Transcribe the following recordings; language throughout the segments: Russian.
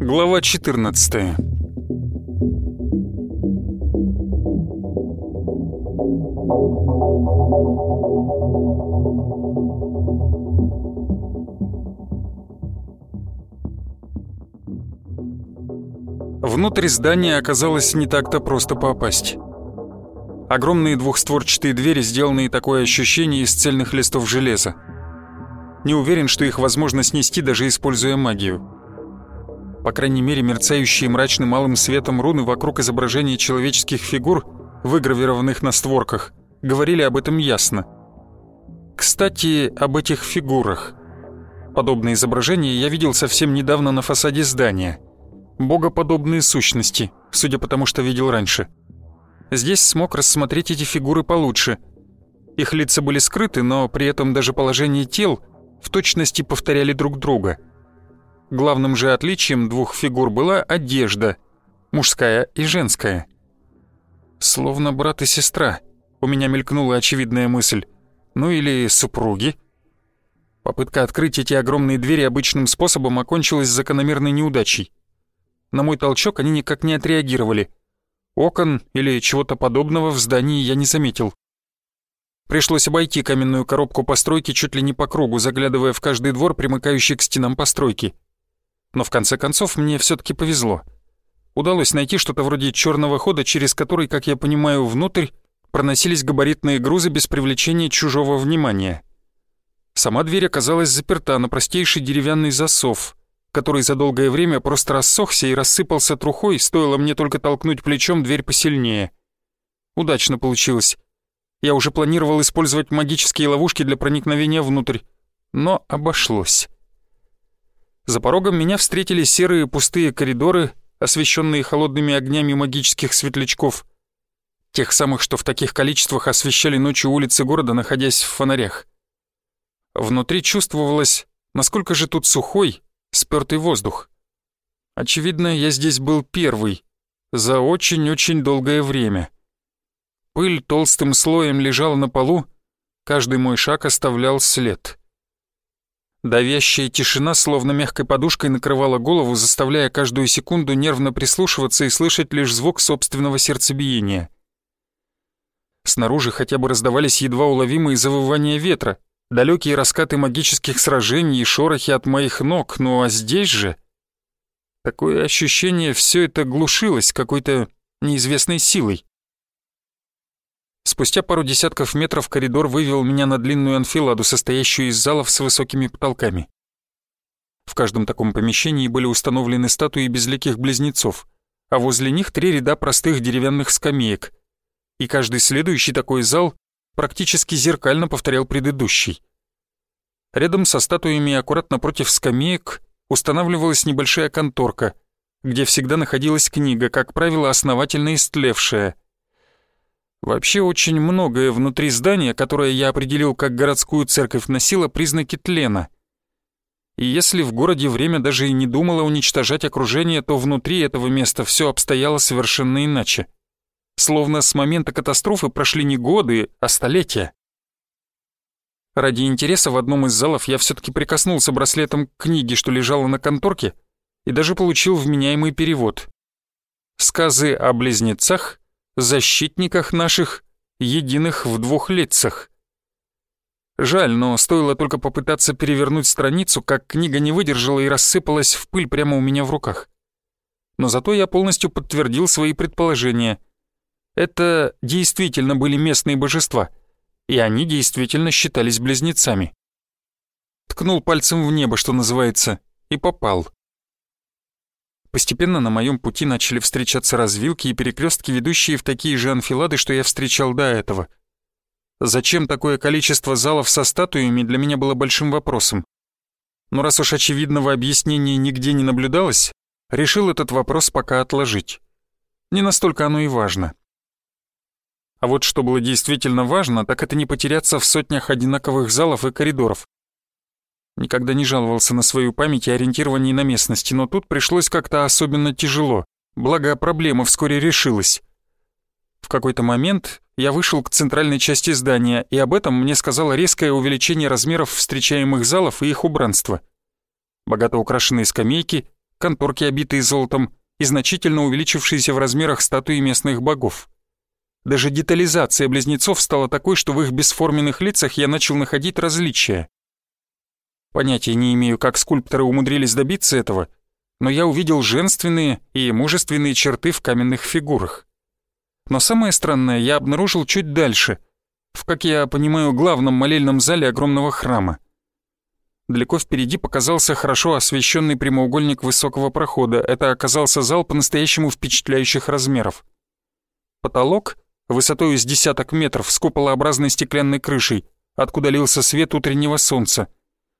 Глава 14 Внутрь здания оказалось не так-то просто попасть. Огромные двухстворчатые двери, сделанные такое ощущение из цельных листов железа. Не уверен, что их возможно снести, даже используя магию. По крайней мере, мерцающие мрачным малым светом руны вокруг изображений человеческих фигур, выгравированных на створках, говорили об этом ясно. Кстати, об этих фигурах. Подобные изображения я видел совсем недавно на фасаде здания. Богоподобные сущности, судя по тому, что видел раньше. Здесь смог рассмотреть эти фигуры получше. Их лица были скрыты, но при этом даже положение тел в точности повторяли друг друга. Главным же отличием двух фигур была одежда, мужская и женская. Словно брат и сестра, у меня мелькнула очевидная мысль. Ну или супруги. Попытка открыть эти огромные двери обычным способом окончилась закономерной неудачей. На мой толчок они никак не отреагировали. Окон или чего-то подобного в здании я не заметил. Пришлось обойти каменную коробку постройки чуть ли не по кругу, заглядывая в каждый двор, примыкающий к стенам постройки. Но в конце концов мне все таки повезло. Удалось найти что-то вроде черного хода, через который, как я понимаю, внутрь проносились габаритные грузы без привлечения чужого внимания. Сама дверь оказалась заперта на простейший деревянный засов, который за долгое время просто рассохся и рассыпался трухой, стоило мне только толкнуть плечом дверь посильнее. Удачно получилось. Я уже планировал использовать магические ловушки для проникновения внутрь, но обошлось. За порогом меня встретили серые пустые коридоры, освещенные холодными огнями магических светлячков, тех самых, что в таких количествах освещали ночью улицы города, находясь в фонарях. Внутри чувствовалось, насколько же тут сухой, спёртый воздух. Очевидно, я здесь был первый, за очень-очень долгое время. Пыль толстым слоем лежала на полу, каждый мой шаг оставлял след. Давящая тишина, словно мягкой подушкой, накрывала голову, заставляя каждую секунду нервно прислушиваться и слышать лишь звук собственного сердцебиения. Снаружи хотя бы раздавались едва уловимые завывания ветра, далекие раскаты магических сражений и шорохи от моих ног, ну а здесь же... Такое ощущение, все это глушилось какой-то неизвестной силой. Спустя пару десятков метров коридор вывел меня на длинную анфиладу, состоящую из залов с высокими потолками. В каждом таком помещении были установлены статуи безликих близнецов, а возле них три ряда простых деревянных скамеек. И каждый следующий такой зал практически зеркально повторял предыдущий. Рядом со статуями аккуратно против скамеек устанавливалась небольшая конторка, где всегда находилась книга, как правило, основательно истлевшая — Вообще очень многое внутри здания, которое я определил как городскую церковь, носило признаки тлена. И если в городе время даже и не думало уничтожать окружение, то внутри этого места все обстояло совершенно иначе. Словно с момента катастрофы прошли не годы, а столетия. Ради интереса в одном из залов я все-таки прикоснулся браслетом к книге, что лежала на конторке, и даже получил вменяемый перевод. «Сказы о близнецах защитниках наших, единых в двух лицах. Жаль, но стоило только попытаться перевернуть страницу, как книга не выдержала и рассыпалась в пыль прямо у меня в руках. Но зато я полностью подтвердил свои предположения. Это действительно были местные божества, и они действительно считались близнецами. Ткнул пальцем в небо, что называется, и попал. Постепенно на моем пути начали встречаться развилки и перекрестки, ведущие в такие же анфилады, что я встречал до этого. Зачем такое количество залов со статуями для меня было большим вопросом. Но раз уж очевидного объяснения нигде не наблюдалось, решил этот вопрос пока отложить. Не настолько оно и важно. А вот что было действительно важно, так это не потеряться в сотнях одинаковых залов и коридоров. Никогда не жаловался на свою память и ориентирование на местности, но тут пришлось как-то особенно тяжело, благо проблема вскоре решилась. В какой-то момент я вышел к центральной части здания, и об этом мне сказало резкое увеличение размеров встречаемых залов и их убранства. Богато украшенные скамейки, конторки, обитые золотом, и значительно увеличившиеся в размерах статуи местных богов. Даже детализация близнецов стала такой, что в их бесформенных лицах я начал находить различия. Понятия не имею, как скульпторы умудрились добиться этого, но я увидел женственные и мужественные черты в каменных фигурах. Но самое странное я обнаружил чуть дальше, в, как я понимаю, главном молельном зале огромного храма. Далеко впереди показался хорошо освещенный прямоугольник высокого прохода. Это оказался зал по-настоящему впечатляющих размеров. Потолок, высотой с десяток метров, с куполообразной стеклянной крышей, откуда лился свет утреннего солнца.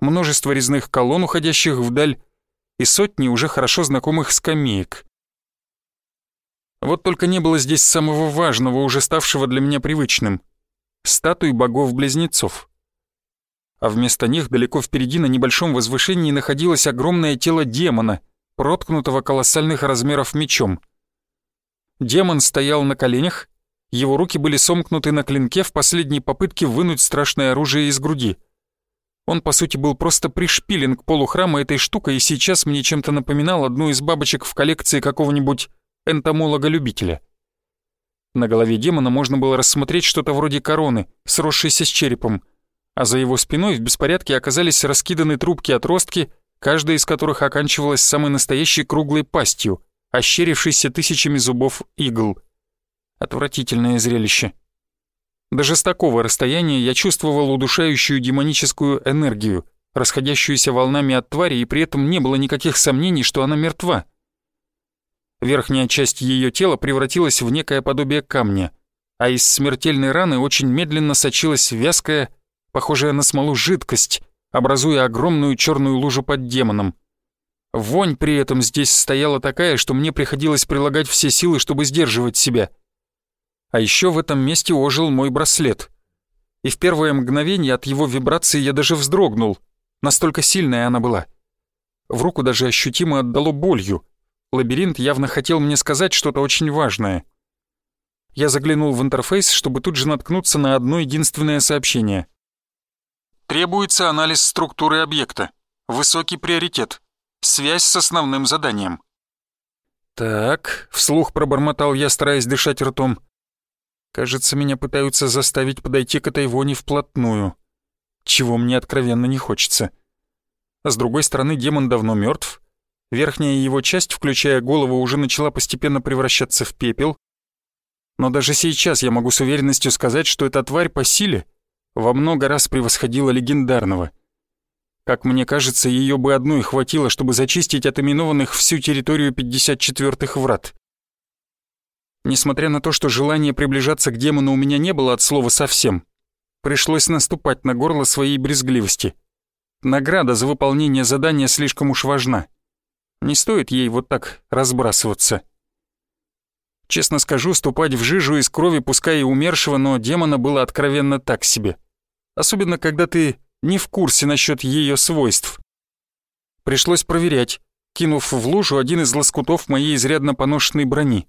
Множество резных колонн, уходящих вдаль, и сотни уже хорошо знакомых скамеек. Вот только не было здесь самого важного, уже ставшего для меня привычным — статуи богов-близнецов. А вместо них далеко впереди на небольшом возвышении находилось огромное тело демона, проткнутого колоссальных размеров мечом. Демон стоял на коленях, его руки были сомкнуты на клинке в последней попытке вынуть страшное оружие из груди. Он, по сути, был просто пришпилен к полу храма этой штукой и сейчас мне чем-то напоминал одну из бабочек в коллекции какого-нибудь энтомолога-любителя. На голове демона можно было рассмотреть что-то вроде короны, сросшейся с черепом, а за его спиной в беспорядке оказались раскиданы трубки-отростки, каждая из которых оканчивалась самой настоящей круглой пастью, ощерившейся тысячами зубов игл. Отвратительное зрелище. Даже с такого расстояния я чувствовал удушающую демоническую энергию, расходящуюся волнами от твари, и при этом не было никаких сомнений, что она мертва. Верхняя часть ее тела превратилась в некое подобие камня, а из смертельной раны очень медленно сочилась вязкая, похожая на смолу жидкость, образуя огромную черную лужу под демоном. Вонь при этом здесь стояла такая, что мне приходилось прилагать все силы, чтобы сдерживать себя. А еще в этом месте ожил мой браслет. И в первое мгновение от его вибрации я даже вздрогнул, настолько сильная она была. В руку даже ощутимо отдало болью — Лабиринт явно хотел мне сказать что-то очень важное. Я заглянул в интерфейс, чтобы тут же наткнуться на одно единственное сообщение. Требуется анализ структуры объекта. Высокий приоритет. Связь с основным заданием. «Так», — вслух пробормотал я, стараясь дышать ртом. «Кажется, меня пытаются заставить подойти к этой воне вплотную, чего мне откровенно не хочется. с другой стороны, демон давно мертв, Верхняя его часть, включая голову, уже начала постепенно превращаться в пепел. Но даже сейчас я могу с уверенностью сказать, что эта тварь по силе во много раз превосходила легендарного. Как мне кажется, ее бы одной хватило, чтобы зачистить от именованных всю территорию 54-х врат. Несмотря на то, что желания приближаться к демону у меня не было от слова совсем, пришлось наступать на горло своей брезгливости. Награда за выполнение задания слишком уж важна. Не стоит ей вот так разбрасываться. Честно скажу, ступать в жижу из крови, пускай и умершего, но демона было откровенно так себе. Особенно, когда ты не в курсе насчет ее свойств. Пришлось проверять, кинув в лужу один из лоскутов моей изрядно поношенной брони,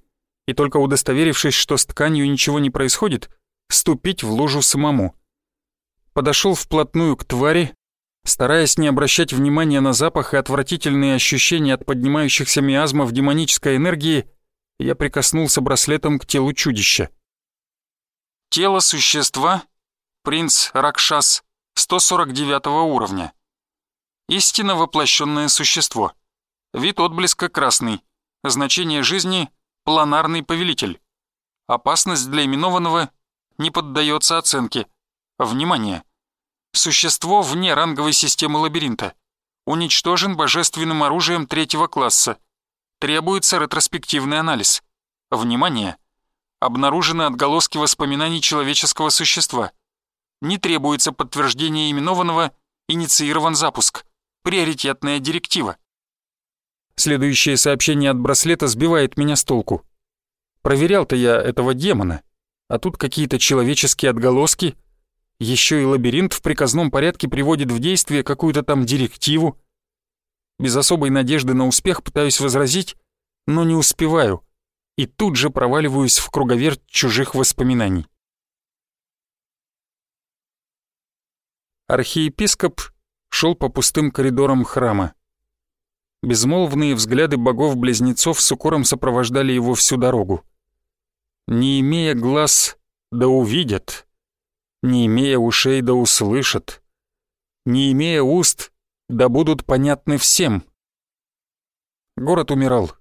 и только удостоверившись, что с тканью ничего не происходит, ступить в лужу самому. Подошел вплотную к твари, Стараясь не обращать внимания на запах и отвратительные ощущения от поднимающихся миазмов демонической энергии, я прикоснулся браслетом к телу чудища. Тело существа — принц Ракшас, 149 уровня. Истинно воплощенное существо. Вид отблеска красный. Значение жизни — планарный повелитель. Опасность для именованного не поддается оценке. Внимание! Существо вне ранговой системы лабиринта. Уничтожен божественным оружием третьего класса. Требуется ретроспективный анализ. Внимание! Обнаружены отголоски воспоминаний человеческого существа. Не требуется подтверждение именованного, инициирован запуск. Приоритетная директива. Следующее сообщение от браслета сбивает меня с толку. Проверял-то я этого демона, а тут какие-то человеческие отголоски — еще и лабиринт в приказном порядке приводит в действие какую-то там директиву. Без особой надежды на успех пытаюсь возразить, но не успеваю. и тут же проваливаюсь в круговерть чужих воспоминаний. Архиепископ шел по пустым коридорам храма. Безмолвные взгляды богов-близнецов с укором сопровождали его всю дорогу. Не имея глаз, да увидят. Не имея ушей, да услышат. Не имея уст, да будут понятны всем. Город умирал.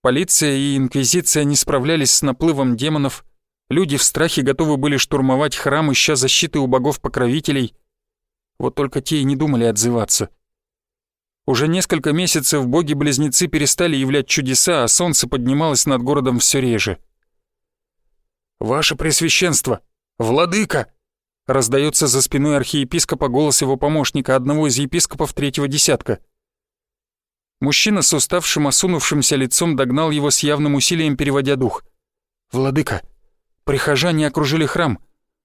Полиция и инквизиция не справлялись с наплывом демонов, люди в страхе готовы были штурмовать храм, ища защиты у богов-покровителей. Вот только те и не думали отзываться. Уже несколько месяцев боги-близнецы перестали являть чудеса, а солнце поднималось над городом все реже. «Ваше Пресвященство! Владыка!» Раздается за спиной архиепископа голос его помощника, одного из епископов третьего десятка — Мужчина с уставшим, осунувшимся лицом догнал его с явным усилием, переводя дух. «Владыка, прихожане окружили храм,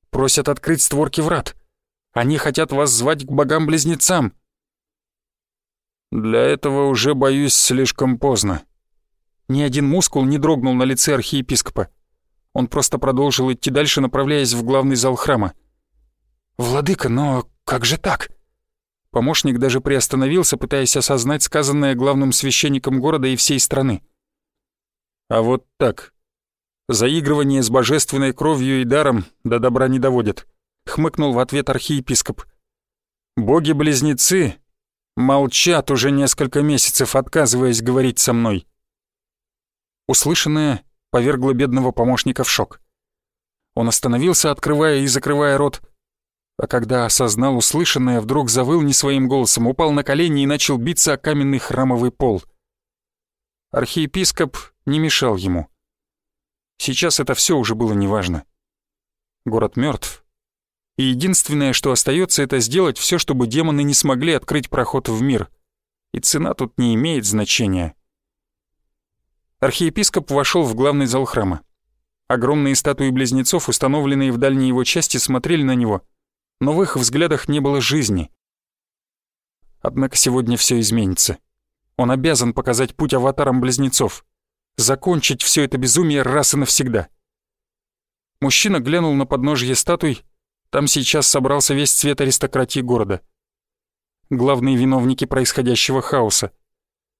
просят открыть створки врат. Они хотят вас звать к богам-близнецам». «Для этого уже, боюсь, слишком поздно». Ни один мускул не дрогнул на лице архиепископа. Он просто продолжил идти дальше, направляясь в главный зал храма. «Владыка, но как же так?» Помощник даже приостановился, пытаясь осознать сказанное главным священником города и всей страны. А вот так. Заигрывание с божественной кровью и даром до добра не доводит, хмыкнул в ответ архиепископ. Боги-близнецы молчат уже несколько месяцев, отказываясь говорить со мной. Услышанное повергло бедного помощника в шок. Он остановился, открывая и закрывая рот, а когда осознал услышанное, вдруг завыл не своим голосом, упал на колени и начал биться о каменный храмовый пол. Архиепископ не мешал ему. Сейчас это все уже было неважно. Город мертв, и единственное, что остается, это сделать все, чтобы демоны не смогли открыть проход в мир. И цена тут не имеет значения. Архиепископ вошел в главный зал храма. Огромные статуи близнецов, установленные в дальней его части, смотрели на него, но в их взглядах не было жизни. Однако сегодня все изменится. Он обязан показать путь аватарам близнецов, закончить все это безумие раз и навсегда. Мужчина глянул на подножье статуй, там сейчас собрался весь цвет аристократии города. Главные виновники происходящего хаоса,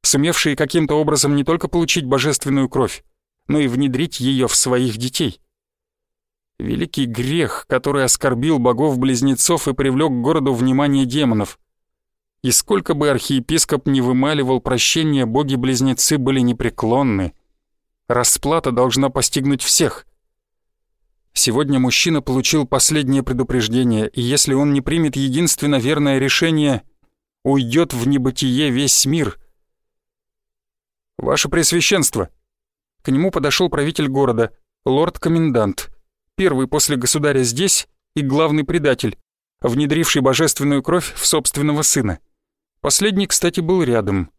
сумевшие каким-то образом не только получить божественную кровь, но и внедрить ее в своих детей. Великий грех, который оскорбил богов-близнецов и привлек к городу внимание демонов. И сколько бы архиепископ не вымаливал прощения, боги-близнецы были непреклонны. Расплата должна постигнуть всех. Сегодня мужчина получил последнее предупреждение, и если он не примет единственно верное решение, уйдет в небытие весь мир. «Ваше Пресвященство!» К нему подошел правитель города, лорд-комендант первый после государя здесь и главный предатель, внедривший божественную кровь в собственного сына. Последний, кстати, был рядом.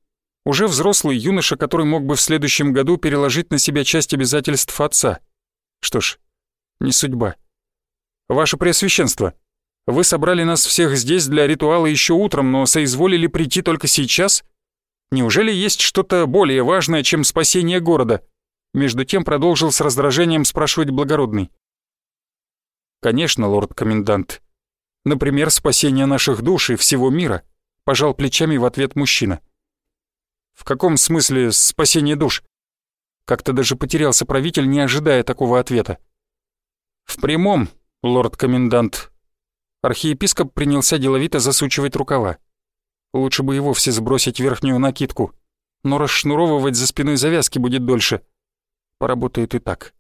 Уже взрослый юноша, который мог бы в следующем году переложить на себя часть обязательств отца. Что ж, не судьба. Ваше Преосвященство, вы собрали нас всех здесь для ритуала еще утром, но соизволили прийти только сейчас? Неужели есть что-то более важное, чем спасение города?» Между тем продолжил с раздражением спрашивать благородный. «Конечно, лорд-комендант. Например, спасение наших душ и всего мира», — пожал плечами в ответ мужчина. «В каком смысле спасение душ?» Как-то даже потерялся правитель, не ожидая такого ответа. «В прямом, лорд-комендант». Архиепископ принялся деловито засучивать рукава. Лучше бы и вовсе сбросить верхнюю накидку, но расшнуровывать за спиной завязки будет дольше. Поработает и так.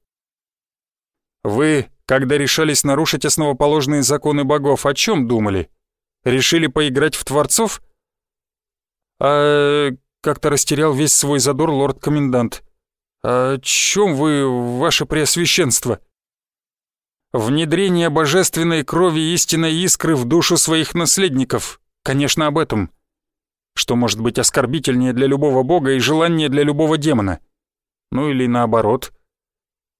«Вы когда решались нарушить основоположные законы богов, о чем думали? Решили поиграть в творцов? А как-то растерял весь свой задор лорд-комендант. «О чем вы, ваше преосвященство?» «Внедрение божественной крови истинной искры в душу своих наследников. Конечно, об этом. Что может быть оскорбительнее для любого бога и желание для любого демона? Ну или наоборот.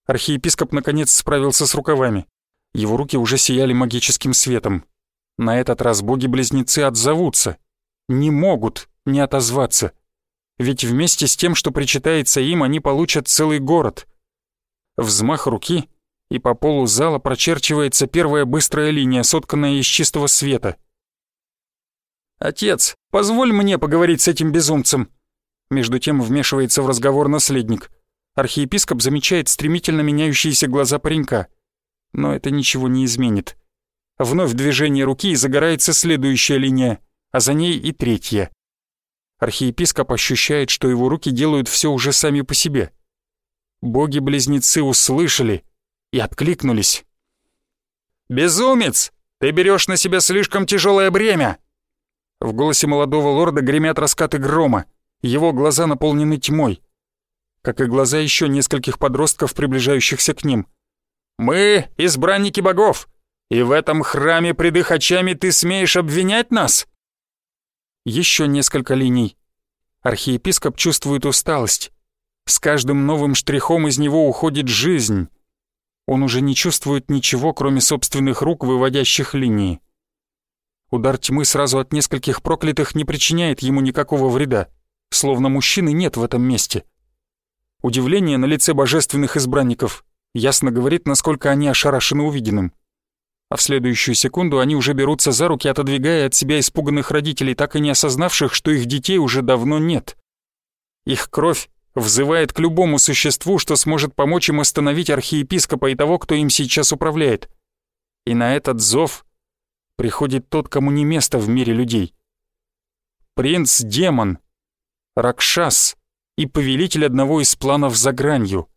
Архиепископ наконец справился с рукавами. Его руки уже сияли магическим светом. На этот раз боги-близнецы отзовутся. Не могут не отозваться. Ведь вместе с тем, что причитается им, они получат целый город, взмах руки, и по полу зала прочерчивается первая быстрая линия, сотканная из чистого света. «Отец, позволь мне поговорить с этим безумцем!» Между тем вмешивается в разговор наследник. Архиепископ замечает стремительно меняющиеся глаза паренька. Но это ничего не изменит. Вновь движение руки и загорается следующая линия, а за ней и третья. Архиепископ ощущает, что его руки делают все уже сами по себе. Боги-близнецы услышали и откликнулись. «Безумец! Ты берешь на себя слишком тяжелое бремя!» В голосе молодого лорда гремят раскаты грома. Его глаза наполнены тьмой, как и глаза еще нескольких подростков, приближающихся к ним. «Мы — избранники богов, и в этом храме пред их очами ты смеешь обвинять нас?» Еще несколько линий. Архиепископ чувствует усталость. С каждым новым штрихом из него уходит жизнь. Он уже не чувствует ничего, кроме собственных рук, выводящих линии. Удар тьмы сразу от нескольких проклятых не причиняет ему никакого вреда словно мужчины нет в этом месте. Удивление на лице божественных избранников ясно говорит, насколько они ошарашены увиденным. А в следующую секунду они уже берутся за руки, отодвигая от себя испуганных родителей, так и не осознавших, что их детей уже давно нет. Их кровь взывает к любому существу, что сможет помочь им остановить архиепископа и того, кто им сейчас управляет. И на этот зов приходит тот, кому не место в мире людей. Принц-демон, Ракшас и повелитель одного из планов за гранью.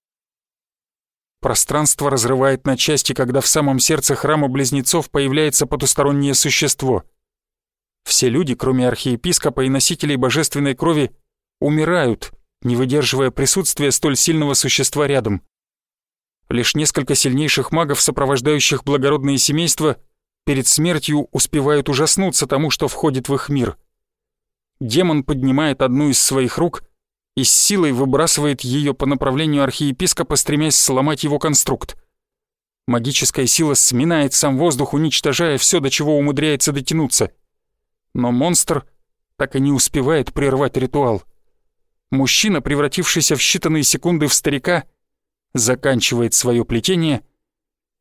Пространство разрывает на части, когда в самом сердце храма близнецов появляется потустороннее существо. Все люди, кроме архиепископа и носителей божественной крови, умирают, не выдерживая присутствия столь сильного существа рядом. Лишь несколько сильнейших магов, сопровождающих благородные семейства, перед смертью успевают ужаснуться тому, что входит в их мир — демон поднимает одну из своих рук и с силой выбрасывает ее по направлению архиепископа, стремясь сломать его конструкт. Магическая сила сминает сам воздух, уничтожая все, до чего умудряется дотянуться. Но монстр так и не успевает прервать ритуал. Мужчина, превратившийся в считанные секунды в старика, заканчивает свое плетение,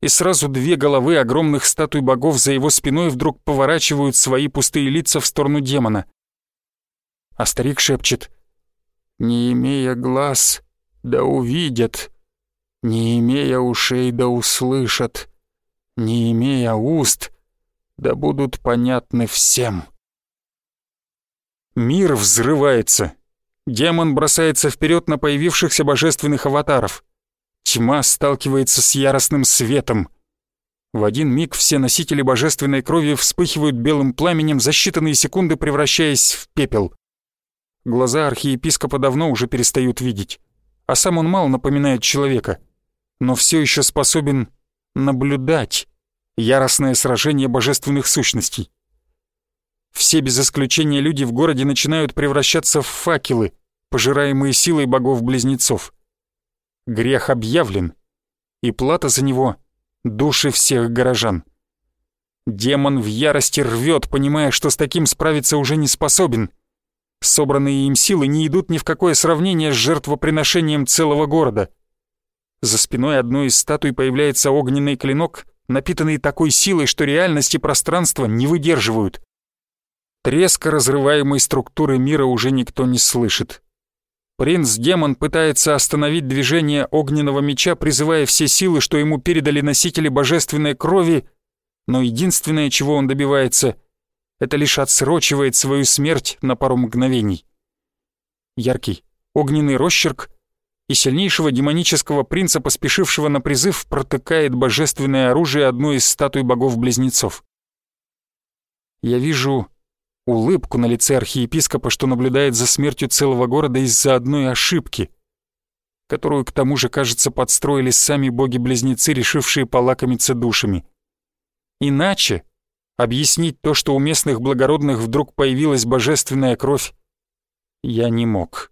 и сразу две головы огромных статуй богов за его спиной вдруг поворачивают свои пустые лица в сторону демона а старик шепчет «Не имея глаз, да увидят, не имея ушей, да услышат, не имея уст, да будут понятны всем». Мир взрывается. Демон бросается вперед на появившихся божественных аватаров. Тьма сталкивается с яростным светом. В один миг все носители божественной крови вспыхивают белым пламенем, за считанные секунды превращаясь в пепел. Глаза архиепископа давно уже перестают видеть, а сам он мало напоминает человека, но все еще способен наблюдать яростное сражение божественных сущностей. Все без исключения люди в городе начинают превращаться в факелы, пожираемые силой богов-близнецов. Грех объявлен, и плата за него — души всех горожан. Демон в ярости рвет, понимая, что с таким справиться уже не способен — Собранные им силы не идут ни в какое сравнение с жертвоприношением целого города. За спиной одной из статуй появляется огненный клинок, напитанный такой силой, что реальность и пространство не выдерживают. Треска разрываемой структуры мира уже никто не слышит. Принц-демон пытается остановить движение огненного меча, призывая все силы, что ему передали носители божественной крови, но единственное, чего он добивается, это лишь отсрочивает свою смерть на пару мгновений. Яркий, огненный росчерк и сильнейшего демонического принца, поспешившего на призыв, протыкает божественное оружие одной из статуй богов-близнецов. Я вижу улыбку на лице архиепископа, что наблюдает за смертью целого города из-за одной ошибки, которую к тому же, кажется, подстроили сами боги-близнецы, решившие полакомиться душами. Иначе Объяснить то, что у местных благородных вдруг появилась божественная кровь, я не мог.